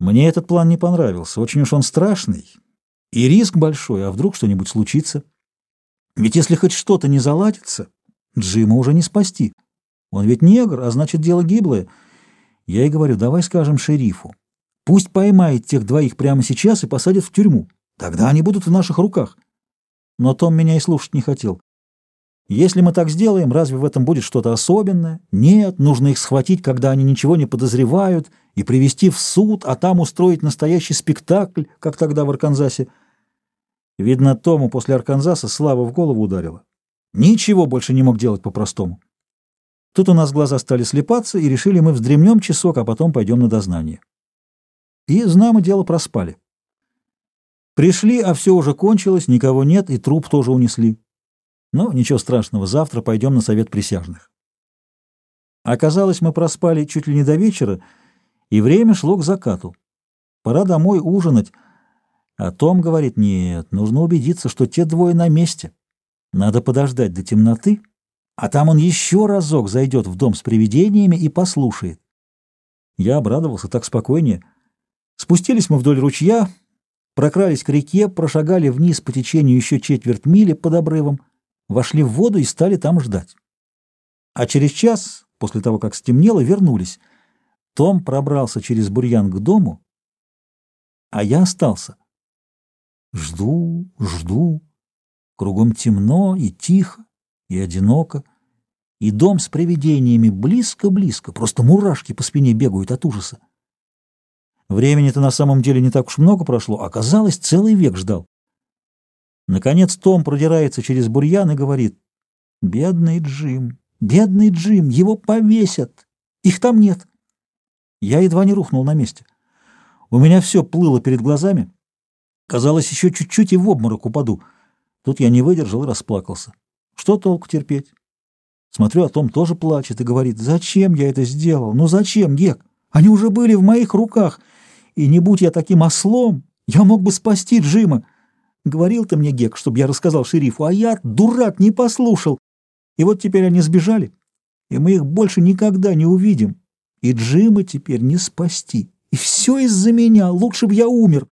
Мне этот план не понравился. Очень уж он страшный. И риск большой, а вдруг что-нибудь случится. Ведь если хоть что-то не заладится, Джима уже не спасти. Он ведь негр, а значит, дело гиблое. Я и говорю, давай скажем шерифу. Пусть поймает тех двоих прямо сейчас и посадит в тюрьму. Тогда они будут в наших руках. Но Том меня и слушать не хотел. Если мы так сделаем, разве в этом будет что-то особенное? Нет, нужно их схватить, когда они ничего не подозревают, и привести в суд, а там устроить настоящий спектакль, как тогда в Арканзасе. Видно, Тому после Арканзаса слава в голову ударила. Ничего больше не мог делать по-простому. Тут у нас глаза стали слепаться, и решили мы вздремнем часок, а потом пойдем на дознание. И, знамо, дело проспали. Пришли, а все уже кончилось, никого нет, и труп тоже унесли. Но ничего страшного, завтра пойдем на совет присяжных. Оказалось, мы проспали чуть ли не до вечера, и время шло к закату. Пора домой ужинать. А Том говорит, нет, нужно убедиться, что те двое на месте. Надо подождать до темноты, а там он еще разок зайдет в дом с привидениями и послушает. Я обрадовался, так спокойнее. Спустились мы вдоль ручья, прокрались к реке, прошагали вниз по течению еще четверть мили под обрывом, вошли в воду и стали там ждать. А через час, после того, как стемнело, вернулись. Том пробрался через бурьян к дому, а я остался. Жду, жду. Кругом темно и тихо, и одиноко, и дом с привидениями близко-близко, просто мурашки по спине бегают от ужаса. Времени-то на самом деле не так уж много прошло, оказалось, целый век ждал. Наконец Том продирается через бурьян и говорит, «Бедный Джим, бедный Джим, его повесят, их там нет». Я едва не рухнул на месте. У меня все плыло перед глазами. Казалось, еще чуть-чуть и в обморок упаду. Тут я не выдержал и расплакался. Что толку терпеть? Смотрю, а Том тоже плачет и говорит, «Зачем я это сделал? Ну зачем, Гек? Они уже были в моих руках, и не будь я таким ослом, я мог бы спасти Джима. Говорил ты мне, Гек, чтобы я рассказал шерифу, а я, дурак, не послушал. И вот теперь они сбежали, и мы их больше никогда не увидим. И Джима теперь не спасти. И все из-за меня, лучше бы я умер.